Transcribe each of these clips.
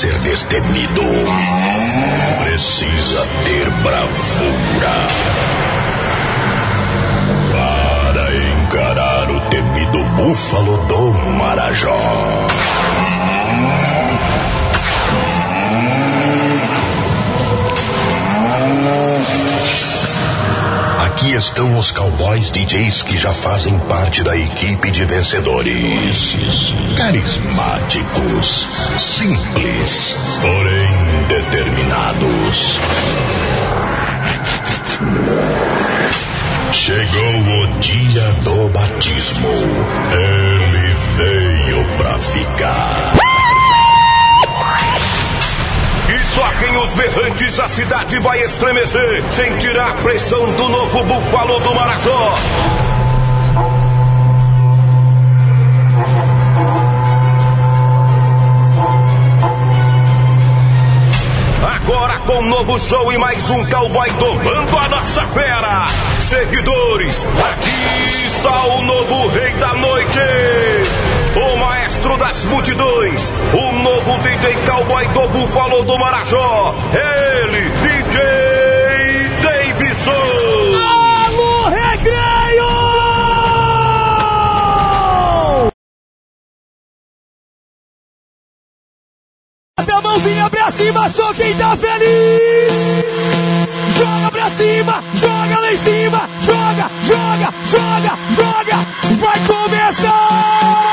ser destemido. Precisa ter bravura. Para encarar o temido búfalo do Marajó. Aqui estão os cowboys DJs que já fazem parte da equipe de vencedores. Carismáticos, simples, porém determinados. Chegou o dia do batismo. Ele veio pra ficar. Toquem os berrantes, a cidade vai estremecer. Sentirá a pressão do novo búfalo do Marajó. Agora com novo show e mais um cowboy tomando a nossa fera. Seguidores, aqui está o novo rei da noite. O maestro das multidões, o novo DJ cowboy do Búfalo do Marajó. Ele, DJ Davidson. Alô, recreio! Até a mãozinha pra cima, só quem tá feliz! Joga pra cima, joga lá em cima, joga, joga, joga, joga! Vai começar!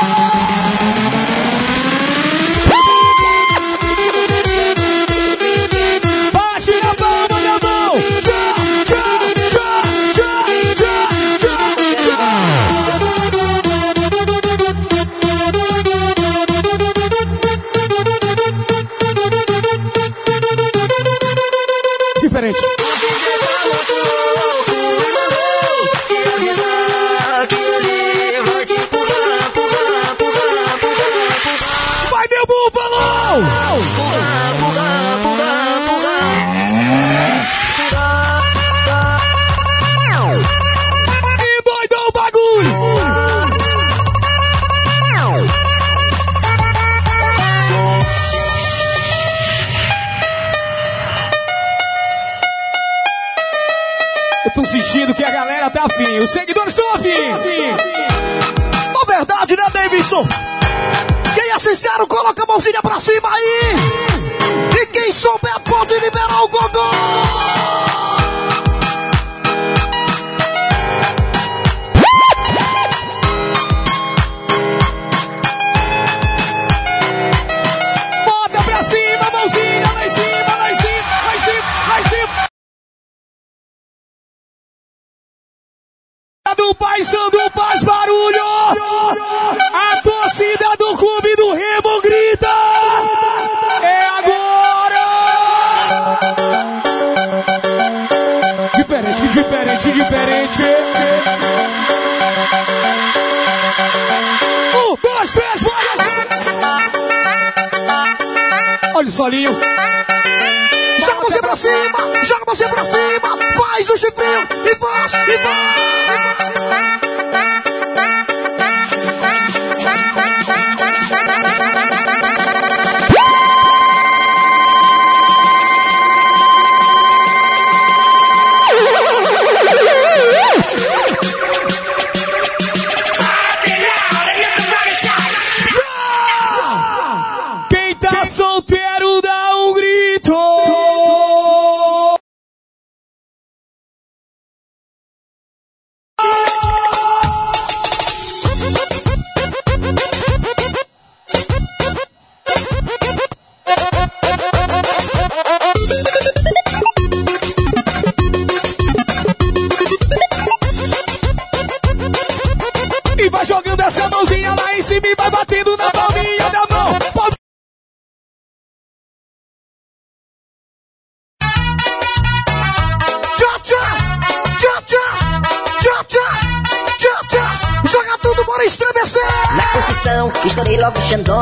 Galera tá afim, os seguidores estão afim. Na verdade, né, Davidson? Quem é sincero, coloca a mãozinha pra cima aí. E quem souber pode liberar o gogó. Sandu faz barulho! A torcida do clube do Remo grita! É agora! Diferente, diferente, diferente! Um, dois, três, bora! Olha o solinho! Cima, joga você pra cima. Faz o chifrinho e faz, e faz.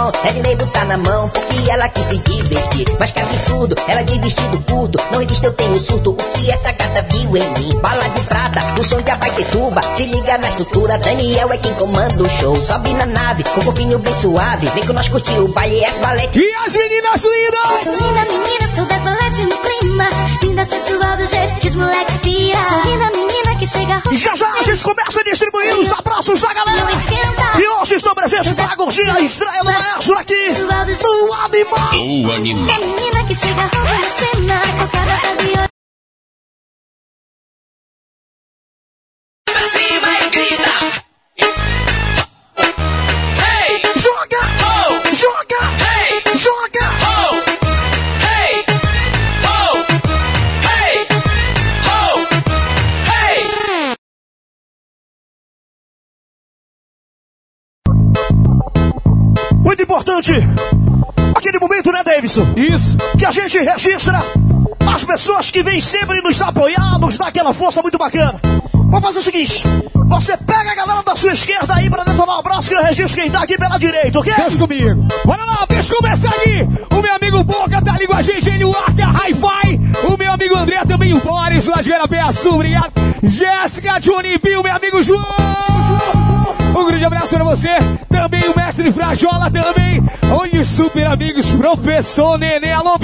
Logo o Xandão, Ednei tá na mão, porque ela quis se divertir. Mas que absurdo, ela de vestido curto. Não existe, eu tenho surto. O que essa gata viu em mim? Bala de prata, o som de abaitetuba. Se liga na estrutura, Daniel é quem comanda o show. Sobe na nave, com o corpinho bem suave. Vem com nós curtir o baile e as balete. E as meninas lindas! Sou linda menina, sou decolete no clima. Linda sensual do jeito que os moleque pira. Sou linda menina que chega Já já a gente começa a distribuir os abraços da galera. Não esquenta. E hoje estão presentes para curtir a estreia do maestro aqui no Animal. O animal. É menina que chega roubando cena. Qualquer data de hoje. Joga! Importante, aquele momento, né, Davidson? Isso. Que a gente registra as pessoas que vêm sempre nos apoiar, nos dar aquela força muito bacana. Vamos fazer o seguinte: você pega a galera da sua esquerda aí pra detonar o braço que eu registro quem tá aqui pela direita, ok? Deixa comigo. Bora lá, deixa começar aqui. O meu amigo Boca tá ali com a gente, ele, o Arca Hi-Fi. O meu amigo André também, o Boris, Lajeira Peço, obrigado. Jéssica, Johnny Bill, meu amigo João. Grande abraço pra você. Também o mestre Frajola também. Olha os super amigos, professor Nenê. Alô!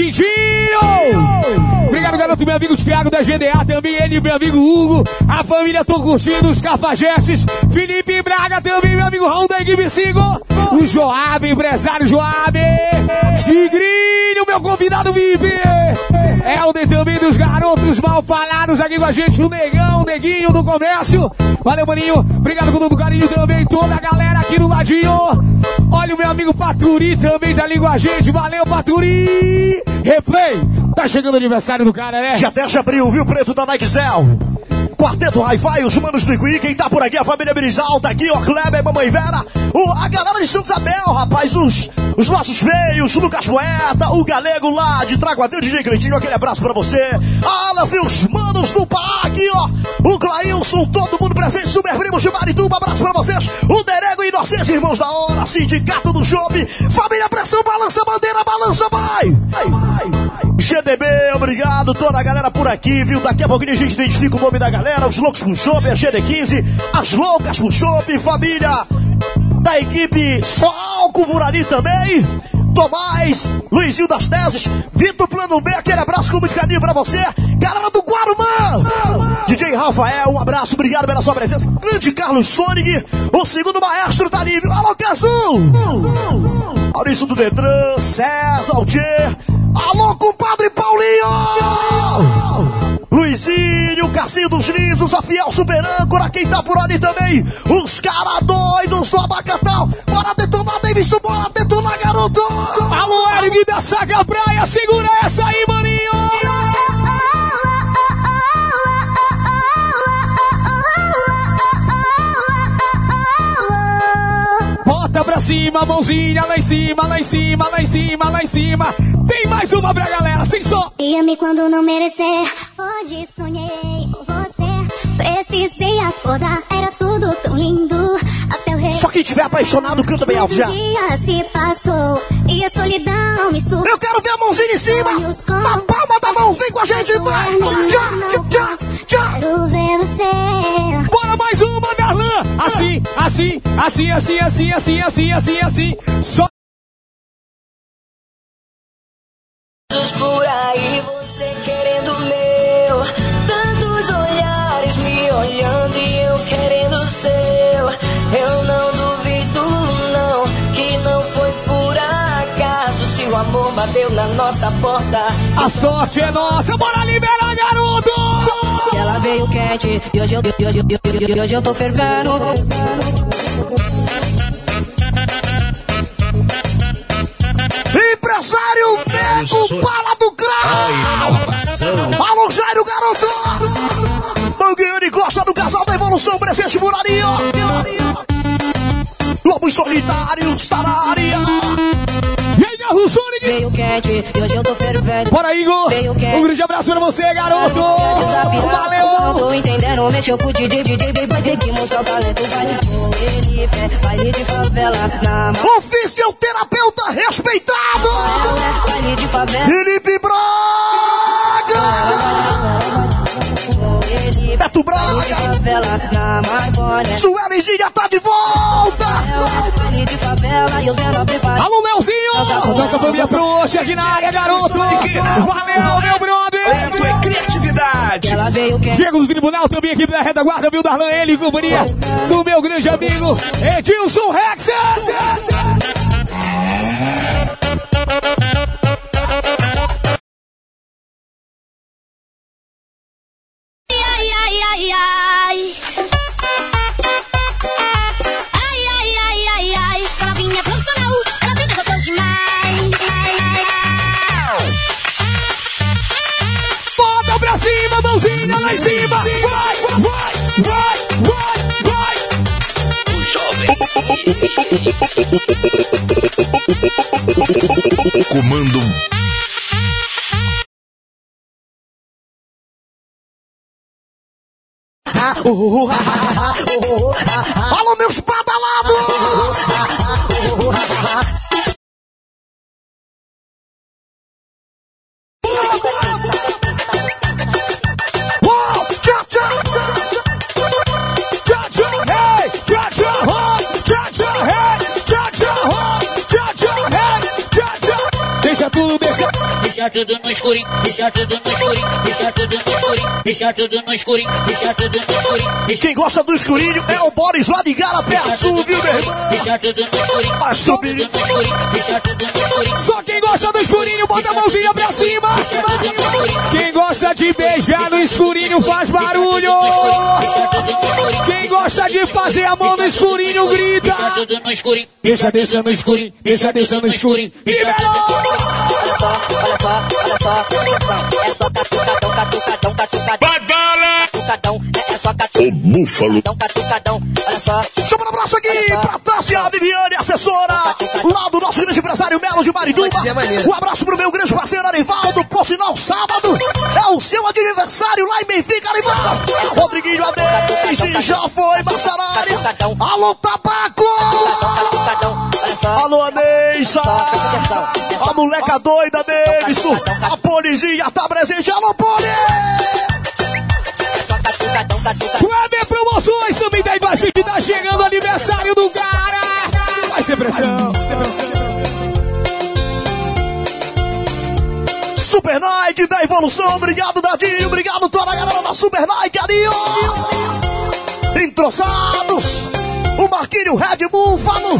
Obrigado, garoto, meu amigo Thiago da GDA. Também ele, meu amigo Hugo. A família tô curtindo, os cafajestes. Felipe Braga também, meu amigo Raul da equipe 5. O Joab, empresário Joab. Tigrinho, meu convidado VIP. Helder também dos garotos mal falados aqui com a gente. O Negão, o Neguinho do comércio. Valeu, maninho. Obrigado por todo o carinho também. Toda a galera aqui do ladinho. Olha o meu amigo Paturi também tá ali com a gente. Valeu, Paturi. Replay. Tá chegando o aniversário do cara, né? Dia 10 de abril, viu, Preto da Nike Zell. Quarteto Hi-Fi, os manos do Icuí, quem tá por aqui, a família Brizal, tá aqui, ó, Kleber, Mamãe Vera, o, a galera de Santa Isabel, rapaz, os, os nossos feios, Lucas Poeta, o Galego lá de Traguadeu, DJ Cleitinho, aquele abraço pra você. Viu, os manos do aqui, ó, o Clailson, todo mundo presente, Super Primos de Marituba, abraço pra vocês, o Derego e Inocência, irmãos da hora, Sindicato do Shopping, família Pressão, balança bandeira, balança, vai! GDB, obrigado, toda a galera por aqui, viu? Daqui a pouquinho a gente identifica o nome da galera, os loucos com chopp, a GD15, as loucas com chopp, família da equipe Salco por ali também. Tomás, Luizinho das Teses, Vitor Plano B, aquele abraço com muito carinho pra você. Galera do Guarumã, DJ Rafael, um abraço, obrigado pela sua presença. Grande Carlos Sonic, o segundo maestro tá livre. Alô, Cazu! Maurício do Detran, César, Altier. Alô, compadre Paulinho! Luizinho, Cassinho dos Lisos, a Fiel Super Âncora, quem tá por ali também, os cara doidos do Abacatal, bora detonar, Davidson, bora detonar, garoto! Alô, Eric da Saga Praia, segura essa aí, maninho! Bota pra cima, mãozinha lá em cima, lá em cima, lá em cima, lá em cima. Tem mais uma pra galera, sem só. Ia-me quando não merecer. Hoje sonhei com você. Precisei acordar, era tudo tão lindo. Só quem tiver apaixonado canta bem alto já. Dia se Passou, e a solidão me suga. Eu quero ver a mãozinha em cima. Na palma da mão, vem com a gente. Vai. Já, já, já. Quero ver você. Bora mais uma, Darlan. Assim assim, assim, assim, assim, assim, assim, assim, assim, assim. Só nossa porta A sorte é nossa, bora liberar, garoto! Ela veio quente e hoje eu, e hoje, eu- e hoje, e hoje eu tô fervendo Empresário Nego Bala do Grau! Alô, Jairo, garoto! Mangueira e Costa do Casal da Evolução, presente por ali, ó! Lobos Solitários, tá na área! E aí, Garro Sonic? Veio quente e hoje eu tô fervendo Bora, Igor! Um grande abraço pra você, garoto! Não tô Valeu! entendendo mexeu com o DJ, DJ poder que mostrar o talento. Ele, pé, baile de favela na mão. Oficial terapeuta respeitado! Baile de favela. Felipe Braga! Beto Braga! Favela na Marconi. Suelizinha tá de volta! Alô, Leozinho! Nossa família frouxa aqui na área, garoto! Valeu, meu brother! E criatividade. Ela veio quem? Diego do Tribunal, também aqui da retaguarda, viu, Darlan, ele e companhia do meu grande amigo Edilson Rex! Ai, ai, ai. Ai, mãozinha lá em cima! Vai, vai, vai, vai, vai! Comando Alô, meus Deixa tudo no escurinho, deixa tudo no escurinho, deixa tudo no escurinho, deixa tudo no escurinho, deixa tudo no escurinho, Quem gosta do escurinho é o Boris lá de Garapé Sul, viu, meu irmão? deixa tudo no escurinho, Vai subir. Só quem gosta do escurinho, bota a mãozinha pra cima! Quem gosta de beijar no escurinho, faz barulho! Quem gosta de fazer a mão no escurinho, grita! Deixa tudo no escurinho, deixa, deixa no escurinho, deixa, deixa no escurinho, deixa só, olha só, olha só. É só catucadão, catucadão, catucadão. Catucadão, é, é só o catucadão, búfalo. catucadão. Olha só, Chama um abraço aqui pra Tássia Viviane, assessora, lá do nosso grande empresário Melo de Marituba. Um abraço pro meu grande parceiro Arivaldo, por sinal, sábado é o seu aniversário lá em Benfica, Arivaldo. Rodriguinho Adeis, já foi, Mastarari. Alô, Tabaco! catucadão, olha só. Alô. É A moleca doida, Davidson! A polizinha tá presente, alô, poli! É catucadão. Kleber Promoções também tá a gente, tá chegando o aniversário do cara! Vai ser pressão! Super Nike da evolução, obrigado Dadinho, obrigado toda a galera da Super Nike ali, ó. Entroçados, o Marquinho Red Bull falou.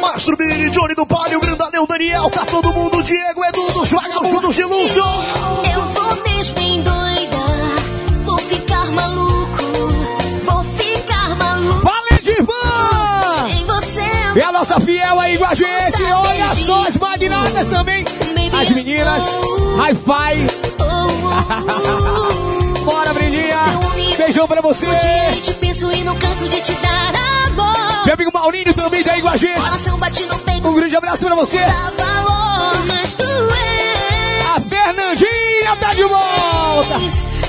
Mastro Bini, Johnny do Palio, Grandaleu, Daniel, tá todo mundo, Diego, Edu, dos vagabundos de luxo. Eu vou mesmo endoidar. A nossa fiel aí com a gente, olha só as magnatas também, as meninas, hi-fi, bora Brindinha, beijão pra você, Eu te penso e não canso de te dar amor. meu amigo Maurinho também tá aí com a gente, um grande abraço pra você, és a Fernandinha tá de volta,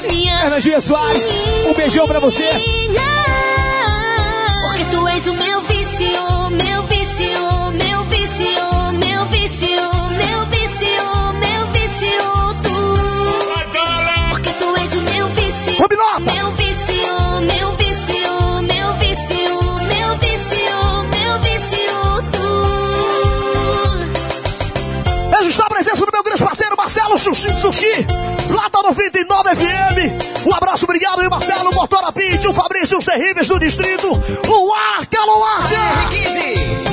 Fernandinha Soares, um beijão pra você. Porque tu és o meu vício, meu vício, meu vício, meu vício, meu vício, meu vício, tu. Porque tu és o meu vício. Robinota! Meu vício, meu vício, meu vício, meu vício, meu vício, tu. Registrar a presença do meu grande parceiro Marcelo Sushi Sushi, lá da 99 FM. Um abraço, obrigado aí, Marcelo, Motora Pit, o Fabrício, os terríveis do distrito, o Arca, o Arca.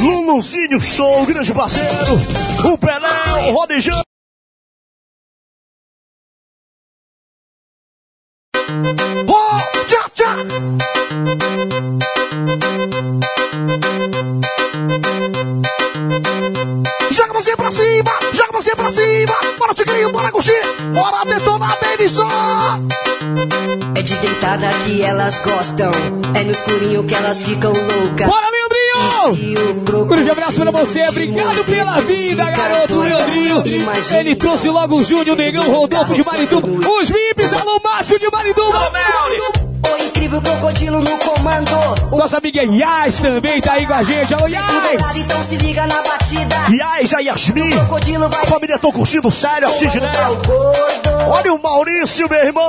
Luluzinho Show, grande parceiro, o Pelé, o Rodijão. Oh, tchá, tchá. Joga você pra cima, joga você pra cima. Bora, Tigrinho, bora, Guxi. Bora detonar, Davidson. De deitada que elas gostam. É no escurinho que elas ficam loucas. bora Leandrinho! Grande abraço pra você, obrigado pela vida, garoto Leandrinho. Ele trouxe logo o Júnior, o Negão, Rodolfo de Marituba, os VIPs, alô Márcio de Marituba. Incrível crocodilo no comando. O Nossa amiga Yas também tá aí com a gente. Alô, Yas! então se liga na batida. Yas, a Yasmin. Crocodilo vai A família tô curtindo sério, a Sidney. gordo. Olha o Maurício, meu irmão.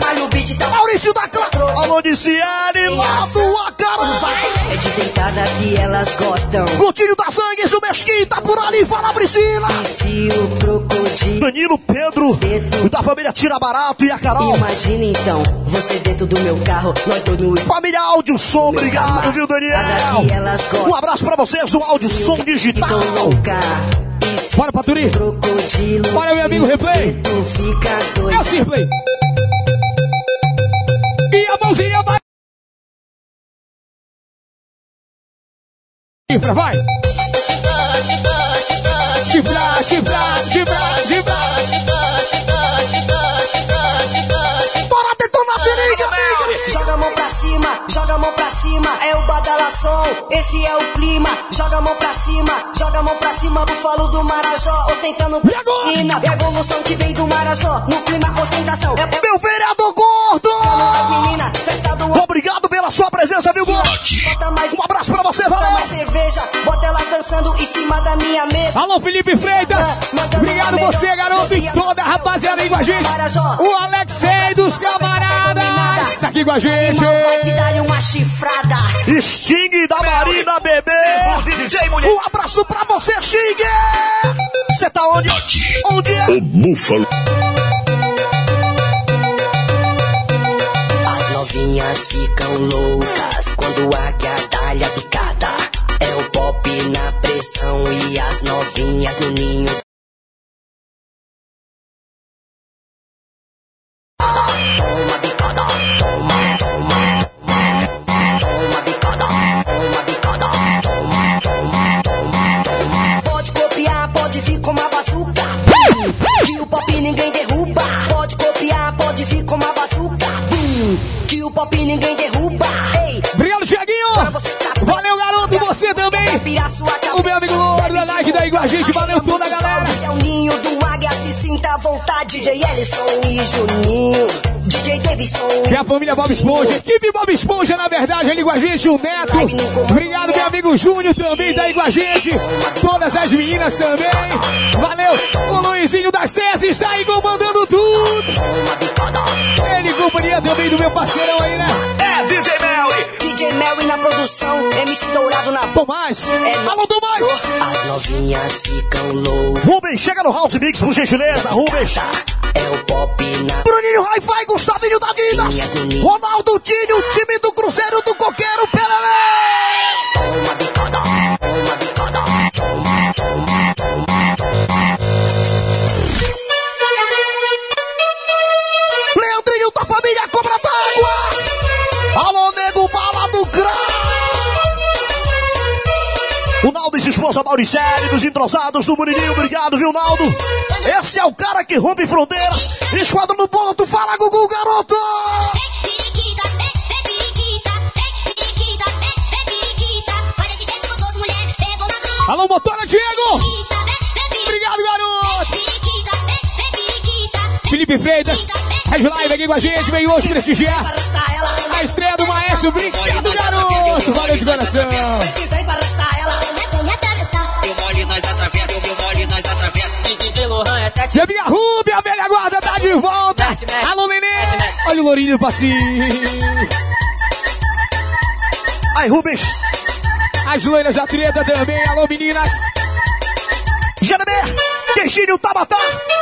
Mais no beat, tá Maurício da Clara. Alô, Niciane, lá do Acará. É de deitada que elas gostam. Coutinho da Sangue, o Mesquinho tá por ali. Fala, Priscila. E se o crocodilo. Danilo, Pedro, da família Tira Barato e a Carol. Imagina então, você dentro do meu carro, nós no Família Áudio Som, obrigado, viu, Daniel? Um abraço pra vocês do Áudio Som Digital. Bora, Paturi! Bora, meu amigo, replay. Tu fica doido. É o Cirplay! E a mãozinha vai! Chifra, vai! Chifra, chifra, chifra, chifra! Bora badalação, esse é o clima. Joga a mão pra cima, joga a mão pra cima, bufalo do Marajó, ostentando E agora? E na evolução que vem do Marajó, no clima ostentação. É Meu vereador gordo. as meninas, Obrigado pela sua presença, viu, mais, Um abraço pra você, valeu. cerveja, bota elas dançando em cima da minha mesa. Alô, Felipe Freitas! Obrigado você, garoto, e toda a rapaziada aí com a gente! O Alexei dos camaradas! Tá aqui com a gente! Irmão, vai te dar uma chifrada. Sting da Marina Bebê. Um abraço pra você, Sting. Você tá onde? Onde é? O búfalo. Novinhas ficam loucas quando a guiadalha picada. É o pop na pressão e as novinhas no ninho. Toma bicada, toma, toma, toma, toma toma, toma, toma, toma. Pode copiar, pode vir com uma bazuca. Que o pop ninguém pop ninguém derruba. Ei, Obrigado, Tiaguinho! Valeu, garoto, você também! O meu amigo Louro da Nike daí com a gente, valeu toda a galera! É o ninho do vontade. DJ Ellison e Juninho. DJ Davidson. E a família Bob Esponja, equipe Bob Esponja, na verdade, ali com a gente, o Neto. Obrigado, meu amigo Júnior também tá aí com a gente. Todas as meninas também. Valeu! O Luizinho das Teses tá aí comandando tudo. Ele companhia também do meu parceirão aí, né? É DJ Melly. Mary na produção. MC Dourado na. Tomás! Alô, Tomás! As novinhas ficam loucas. Rubens, chega no House Mix, por gentileza, Rubens. É o pop na Bruninho Hi-Fi, Gustavinho da Didas. Ronaldo Tinho, time do Cruzeiro do Coqueiro, bicada, toma Naldo e sua esposa Mauricélia, dos entrosados do Murininho. Obrigado, viu, Naldo? Esse é o cara que rompe fronteiras. Esquadro no ponto. Fala, Gugu, garoto. Alô, motora, Diego! Obrigado, garoto! Felipe Freitas, Red Live aqui com a gente, vem hoje prestigiar a estreia do Maestro. Obrigado, garoto! Valeu de coração! E é E a minha Ruby, a velha guarda, tá de volta! Alô, Nenê! Olha o Lourinho passinho! Aí, Rubens. As loiras da treta também, alô, meninas! Jeremé, Virgínio Tabatá,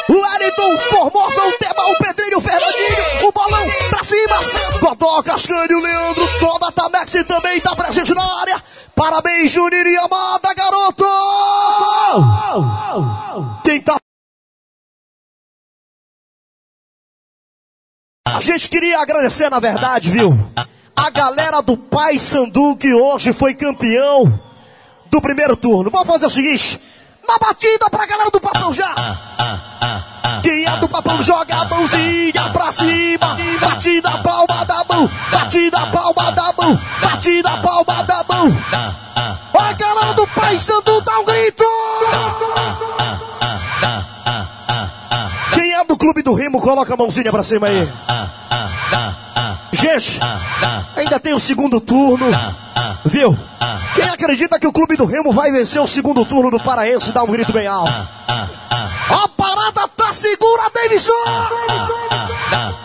o Wellington, Formosa, o Tema, o Pedrinho, o Fernandinho, o Bolão pra cima, Godó, Cascânio, Leandro, toda a Tamex também tá presente na área. Parabéns, Juninho e Amada, garoto! Quem tá A gente queria agradecer, na verdade, viu? A galera do Pai Sandu que hoje foi campeão do primeiro turno. Vamos fazer o seguinte: na batida pra galera do Papão já. Quem é do Papão joga a mãozinha pra cima. Batida a palma da mão. Batida a palma da mão. Batida a palma da mão. Olha galera do Pai Sandu, dá um grito. Quem é do Clube do Remo, coloca a mãozinha pra cima aí. Gente, ainda tem o segundo turno. Viu? Quem acredita que o Clube do Remo vai vencer o segundo turno do Paraense, dá um grito bem alto. A parada tá segura, Davidson!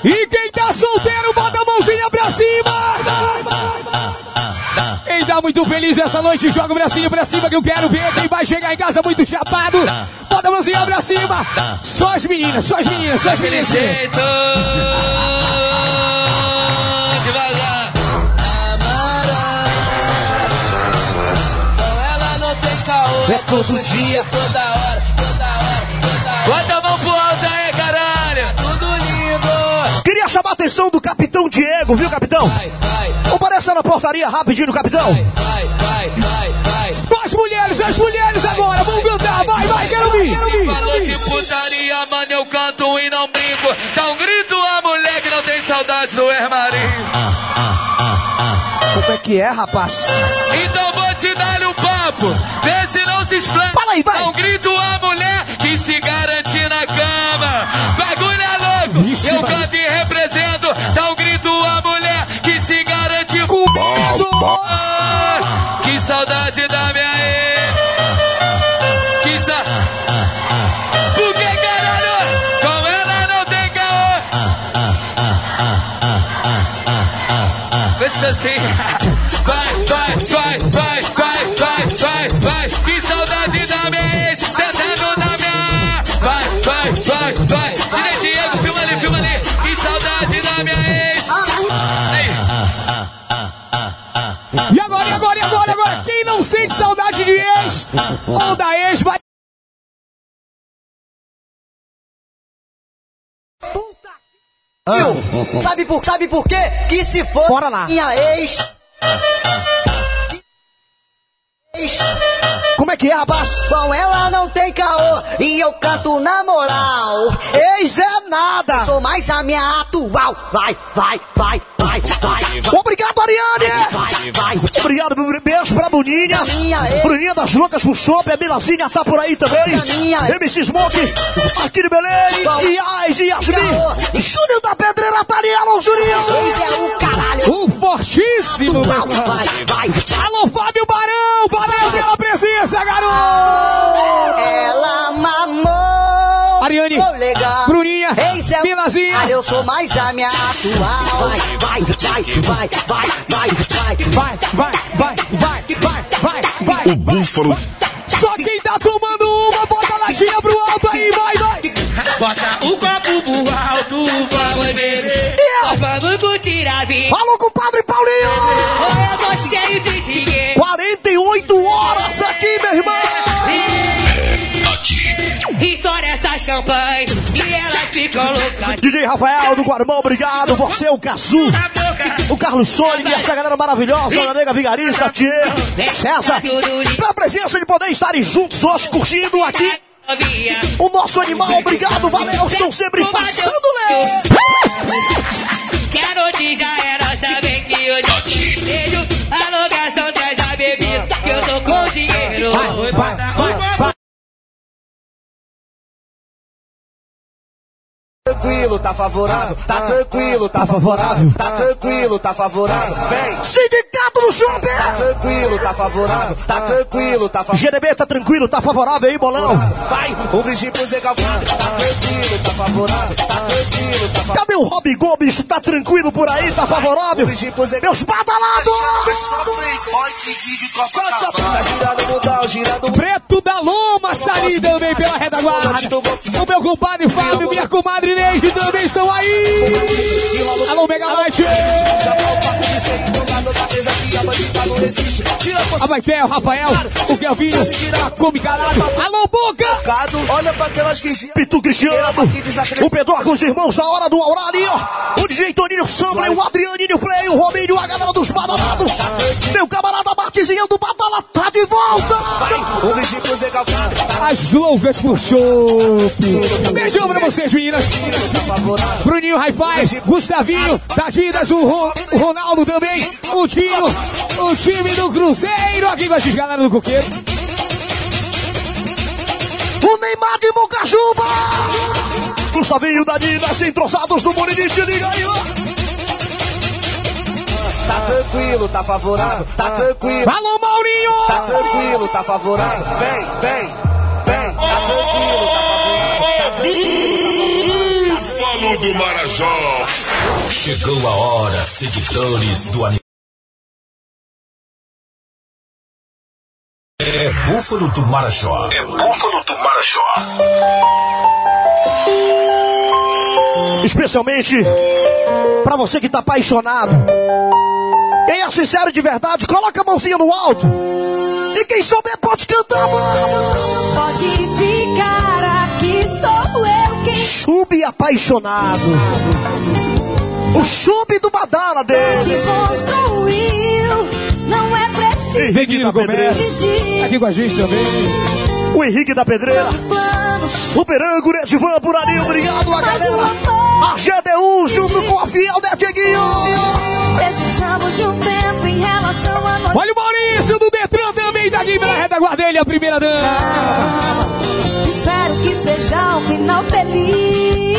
E quem tá solteiro, bota a mãozinha pra cima! Quem tá muito feliz essa noite, joga o bracinho pra cima que eu quero ver. Quem vai chegar em casa muito chapado, bota a mãozinha pra cima. Só as meninas, só as meninas, só as meninas. jeito. Devagar. Com ela não tem caô. É todo dia, toda hora, a mão pro alto aí, caralho. Tudo lindo. Queria chamar a atenção do capitão Diego, viu, capitão? Vai, vai, Compareça na portaria rapidinho, capitão. vai, vai, vai, vai. Só as mulheres, as mulheres agora, vamos cantar, vai, vai, quero ouvir. Quero ouvir. Falou de putaria, mano, eu canto e não brinco. Dá um grito a mulher que não tem saudade do Hermarinho. Como é que é, rapaz? Então vou te dar um papo, vê se não se explana. Fala aí, vai. Dá um grito a mulher que se garante na cama. Bagulho é louco, Vixe, eu canto e represento. Dá um grito a mulher que se garante Com medo. Ah, Que saudade da minha ex. Que sa... Por que caralho? Com ela não tem caô. Gostosinho. Vai, vai, vai, vai, vai, vai, agora, agora? Quem não sente saudade de ex ou da ex vai. Viu? Sabe por, sabe por quê? Que se for Bora lá. minha ex. Como é que é, rapaz? Com ela não tem caô e eu canto na moral. Ex é nada. Sou mais a minha atual. Vai, vai, vai, vai, vai. Obrigado, Ariane. Vai. Obrigado, beijo pra Bruninha. Bruninha das Loucas pro Shopping, a Milazinha tá por aí também. Ex. MC Smoke, aqui de Belém. E Ais e Yasmin. Júnior da Pedreira, Tariela, o Juninho. Ex é fortíssimo. Alô, Fábio Barão, Barão pela presença, garoto. Ela mamou. Ariane, Ô, legal. Bruninha, Ex é o Milazinha. caralho, eu sou mais a minha atual. Vai, vai, vai, vai, vai, vai, vai. Vai, vai, vai, vai, vai, vai, vai. O búfalo Só quem tá tomando uma, bota a latinha pro alto aí, vai, vai. Bota o copo pro alto, vamos beber. Vamos curtir a vida. Falou com o Padre Paulinho. Eu tô cheio de dinheiro. 48 horas aqui, meu irmão. Champanhe e elas ficam loucas DJ Rafael do Guarmão, obrigado. Você é o Cazu. O Carlos Sonic e essa galera maravilhosa, Ana Nega Vigarista, Tchê, César, pela presença de poder estarem juntos hoje, curtindo aqui o nosso animal. Obrigado, valeu, estão sempre passando leve. Que a noite já é nossa, vem que hoje beijo. A locação traz a bebida, que eu tô com dinheiro. Vai, vai. Tranquilo, tá favorável, tá tranquilo, tá favorável, tá tranquilo, tá favorável. Vem, Sindicato do Shopping. tranquilo, tá favorável, tá tranquilo, tá favorável. GDB tá tranquilo, tá favorável aí, bolão. Vai, um brinde pro Zé Galvão, tá tranquilo, tá favorável, tá tranquilo, tá favorável. Cadê o Rob Gomes? Tá tranquilo por aí, tá favorável? Meus badalados! Tá Preto da Loma está ali também pela retaguarda. O meu compadre Fábio e minha comadre Neide também estão aí. Alô, Megalite. A Baitel, Rafael, o Kelvinho, a Come Caralho. Alô, Boca. Olha pra aquelas que se... Pitu Cristiano, o Pedro com os irmãos da hora do Aurora ali, ó. O DJ Toninho Sambra, o Adrianinho Play, o Robinho, a galera dos badalados. Meu camarada Martizinho do Badala tá de volta. As loucas por chope. Beijão pra vocês, meninas. Bruninho Hi-Fi, Gustavinho, Tadidas, o, Ro- o Ronaldo também, o Tino, o time do Cruzeiro. Aqui a gente, galera do Coqueiro. O Neymar de Mocajuba. Gustavinho da Nina, entrosados do Morinite, liga aí, ó. Tá tranquilo, tá favorável, tá tranquilo. Alô, Maurinho! Tá tranquilo, tá favorável. Vem, vem, vem. Tá tranquilo, tá favorável. Tá tranquilo. Búfalo do Marajó. Chegou a hora, seguidores do anime. É Búfalo do Marajó. É Búfalo do Marajó. Especialmente pra você que tá apaixonado. Quem é sincero de verdade, coloca a mãozinha no alto. E quem souber pode cantar. Pode ficar aqui, sou eu quem Chube apaixonado. O chube do badala te deles. construiu. É Henrique da Pedreira. Aqui com a gente também. O Henrique da Pedreira. Super âncora, Edivan por ali. Obrigado a o galera. A GDU junto com a Fiel, Dieguinho? precisamos de um tempo em relação a nós. Olha o Maurício do Detran também tá aqui pela retaguarda dele, a primeira dama. Espero que seja um final feliz.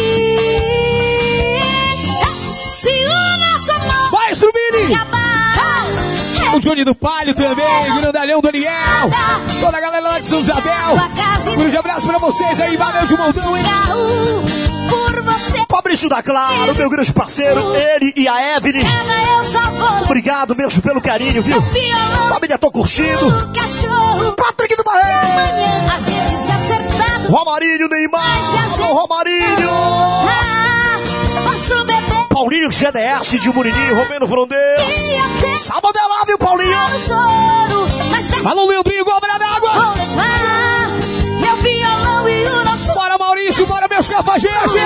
Se o nosso amor Maestro Billy! O Johnny do Palio também, Grandalhão Daniel. Toda a galera lá de São Isabel. Um grande abraço pra vocês aí, valeu de montão, Fabrício da Claro, meu grande parceiro, ele e a Evelyn. Obrigado mesmo pelo carinho, viu? Família, tô curtindo. Patrick do Barreiro. Amanhã a gente se acertar. Romarinho, Neymar. Romarinho. Paulinho GDS de Murininho, Romeno ter Sábado é lá, viu, Paulinho? Alô, Leandrinho, cobra d'água. meu violão e o nosso Bora, Maurício, bora, meus cafajestes.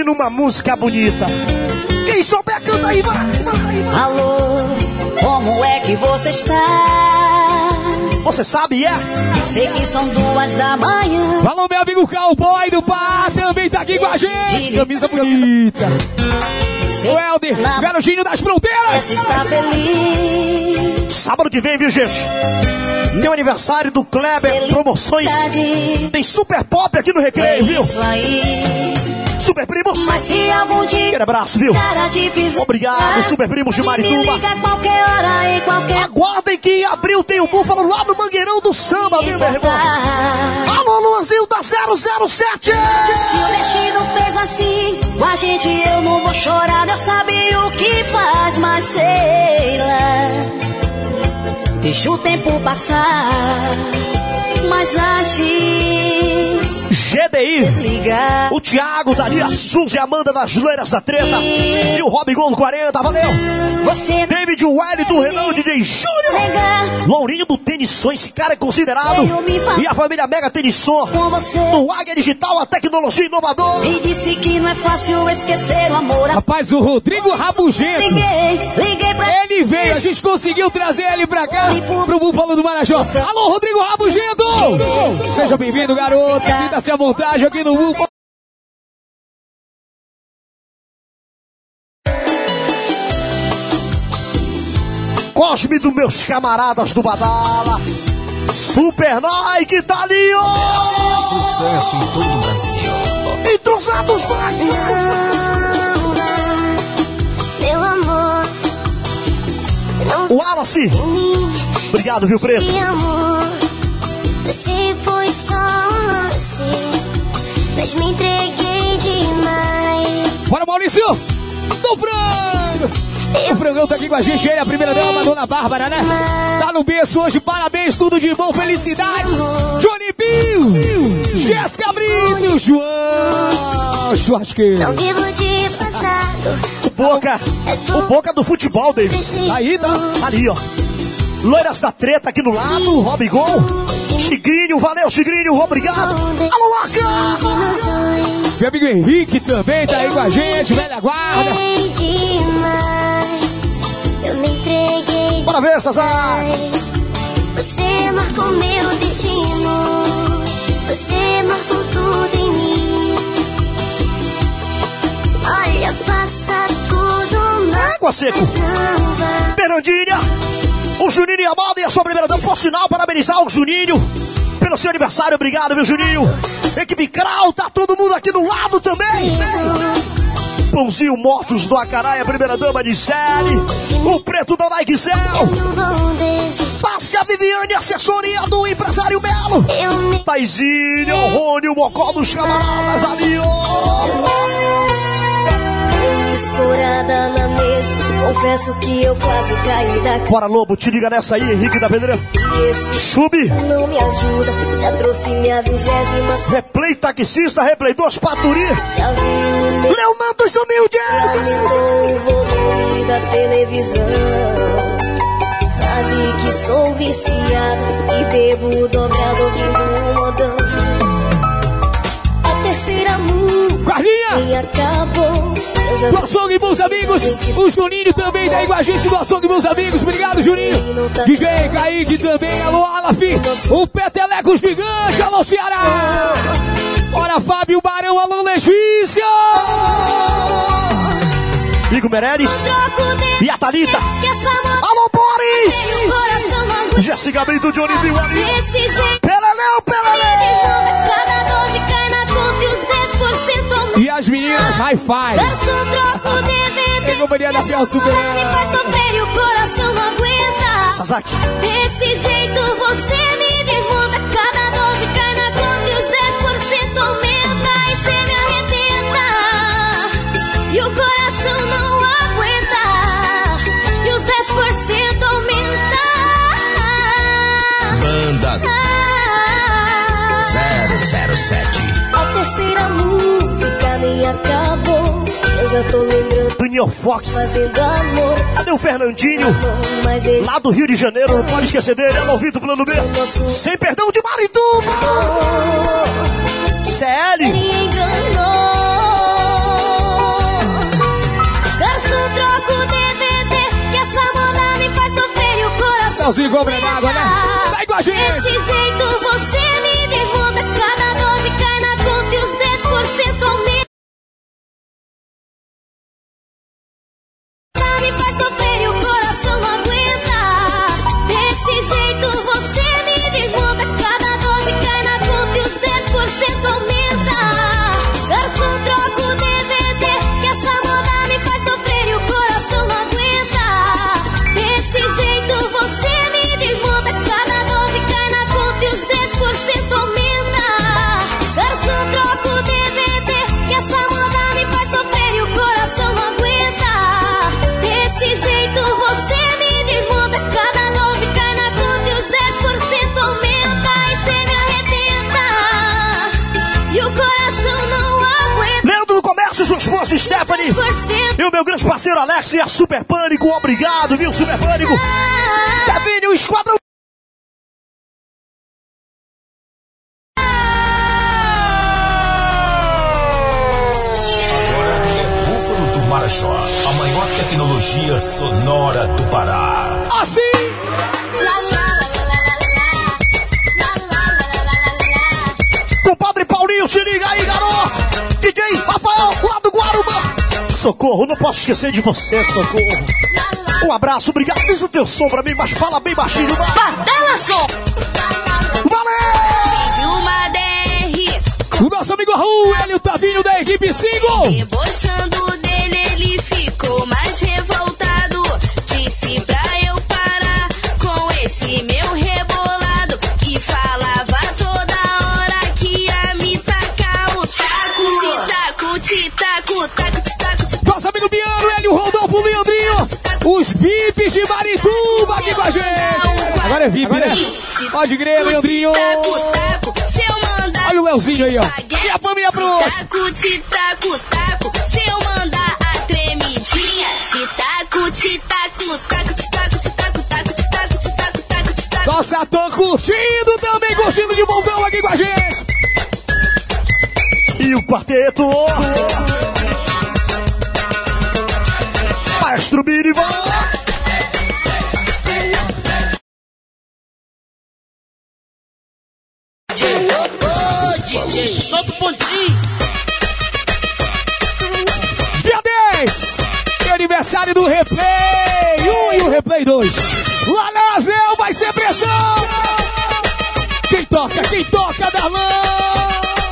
Pense numa música bonita. Quem souber, canta aí, vai, vai, vai. Alô, como é que você está? Você sabe, é? Sei que são duas da manhã. Alô, meu amigo Cowboy do Par também tá aqui com a gente. Camisa bonita. Sei O Helder, garotinho das Você fronteiras. está feliz. Sábado que vem, viu, gente? Tem o aniversário do Kleber, promoções. Tem super pop aqui no Recreio, viu? Super Primos. Mas se algum dia Aquele abraço, viu? Obrigado, Super Primos de Marituba. qualquer Aguardem que em abril tem o Búfalo lá no Mangueirão do Samba, viu, meu irmão? Alô, Luanzinho da 007! Se o destino fez assim, com a gente eu não vou chorar. Deus sabe o que faz, mas sei lá. Deixa o tempo passar, mas antes GDI. desligar. O Thiago, Dali, a Suzy, a Amanda das Loiras da Treta. E o Rob Gol do 40, valeu! Você David Wellington, o Renan, o DJ Júnior. Lourinho do Tenisson, esse cara é considerado. E a família Mega Tenisson. com você. No Águia Digital, a tecnologia inovadora. E disse que não é fácil esquecer o amor. Rapaz, o Rodrigo Rabugento. Liguei, liguei pra Ele veio, a gente conseguiu trazer ele pra cá, pro Búfalo do Marajó. Alô, Rodrigo Rabugento! Seja bem-vindo, garoto. Sinta-se à vontade aqui no Búfalo. Cosme dos meus camaradas do Badala. Super Nike tá ali, ó. Sucesso em todo o Brasil. Entrosados mágicos. Meu amor, O mim, Obrigado, viu, Preto? Você foi só um lance, mas me entreguei demais. Bora, Maurício! Do frango! O frangão tá aqui com a gente, ele, a primeira dama, a dona Bárbara, né? Tá no berço hoje, parabéns, tudo de bom, felicidades! Johnny Bill! Jéssica Brito! João! Churrasqueiro! Não vivo de passado, O Boca. O Boca do futebol, Davis. Aí, tá? Ali, ó. Loiras da treta aqui no lado, Rob Gol. Tigrinho, valeu, Tigrinho, obrigado. Alô, Arca! Meu amigo Henrique também tá aí com a gente, velha guarda! Demais, eu me entreguei Bora ver, Cesar. Você marcou meu destino, você marcou tudo em mim. Olha, faça Água Seco. Fernandinha, o Juninho e a Amada e a sua primeira dama. Por sinal, parabenizar o Juninho pelo seu aniversário. Obrigado, meu Juninho. Equipe Krau, tá todo mundo aqui do lado também. Pãozinho Mortos do Acaraia, primeira dama de série. O preto da Nike Cell. Tássia Viviane, assessoria do empresário Melo. Taizinho, o Rony, o Mocó dos camaradas ali, ó. Escorada na mesa, confesso que eu quase caí daqui. Bora, Lobo, te liga nessa aí, Henrique da Pedreira. Chube. não me ajuda, já trouxe minha vigésima. Replay taxista, replay dos paturi. Já vi o meu Leonan dos Humildes. aumentou o volume da televisão. Sabe que sou viciada e bebo dobrado ouvindo um modão. A terceira música Carlinha! Do Açougue, meus amigos. O Juninho também tá aí com a gente do Açougue, meus amigos. Obrigado, Juninho. DJ Kaique também. Alô, Alaf. O Peteleco Gigante. Alô, Ceará. Bora, Fábio Barão. Alô, Letícia. Igor de e a Thalita. Alô, Boris. Jéssica Brito, Johnny Bill as meninas Hi-Fi. Garçom, troco o DVD. Em companhia da Fel Super. Me faz sofrer e o coração não aguenta. Sasaki. Desse jeito você me desmonta. Acabou. Eu já tô lembrando, Daniel Fox. fazendo amor. Cadê o Fernandinho? Ele Lá do Rio de Janeiro, não pode esquecer dele. Alô, Vitor Plano B. Sem perdão de Marituba. CL. me enganou. Troca o DVD. Que essa moda me faz sofrer e o coração. D'água, né? Vai com a gente. Desse jeito você me Me faz Esposa Stephanie. 10% E o meu grande parceiro Alex e a Super Pânico. Obrigado, viu, Super Pânico? Kevin, o esquadrão. Agora é Búfalo do Marajó, a maior tecnologia sonora do Pará. Assim. Socorro, não posso esquecer de você, socorro. Um abraço, obrigado. Diz o teu som pra mim, mas fala bem baixinho. vai. Badala som. Valeu! Uma DR. O nosso amigo Raul, ele o Tavinho da equipe Single. Debochando dele, ele ficou mais revoltado. Os VIPs de Marituba aqui com a gente. Agora é VIP, né? Pode crer, Leandrinho. Olha o Leozinho aí, ó. E a família pro Taco, te taco, taco. Se eu mandar a tremidinha, te taco, te taco, taco, te taco, te taco, taco, te taco, te taco, taco, te taco. Nossa, tô curtindo também, curtindo de montão aqui com a gente. E o quarteto. Maestro Birival. Dia 10, aniversário do Replay 1 e o Replay 2. Lá na Azel vai ser pressão! Quem toca, quem toca, Darlan?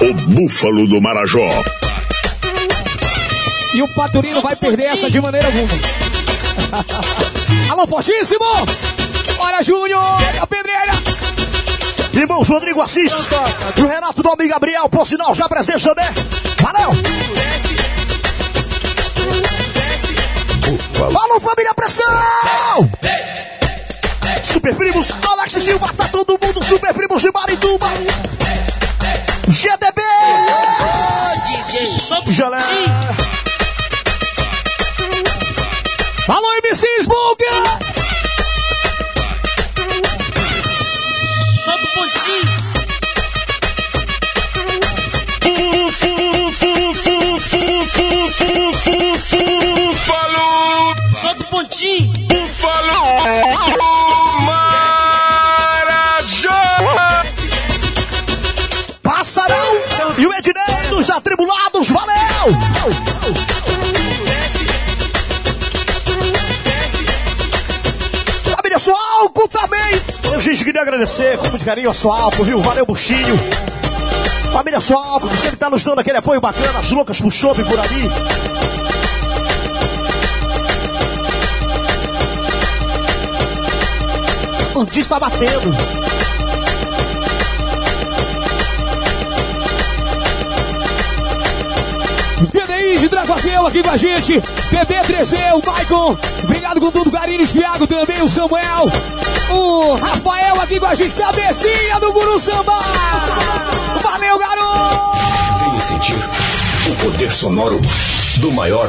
O Búfalo do Marajó. E o Paturino vai perder essa de maneira alguma. Alô, fortíssimo! Bora, Júnior! A pedreira! Irmãos Rodrigo Assis, o Renato do amigo Gabriel, por sinal, já presente também. Valeu! Alô, família Pressão! Super Primos, Alex Silva, tá todo mundo, Super Primos de Marituba. GDB! Gelé! Alô, MC Smoker! Solta o pontinho. Falou! Solta o pontinho. Falou! Marajó! Passarão e o Ednei dos Atribulados, valeu! Também! Eu, gente, queria agradecer com muito carinho a Soalco, viu? Valeu, Buchinho! Família Soalco, que sempre tá nos dando aquele apoio bacana, as loucas pro shopping por ali. O está batendo. PDI de Dragotel aqui com a gente. BB3E, o Maicon. Obrigado com tudo, Garinhos, Thiago também, o Samuel. O Rafael aqui com a gente, cabecinha do Guru Samba. Valeu, garoto! Venha sentir o poder sonoro do maior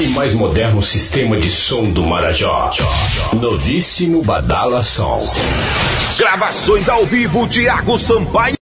e mais moderno sistema de som do Marajó. Novíssimo Badala Som. Gravações ao vivo, Thiago Sampaio.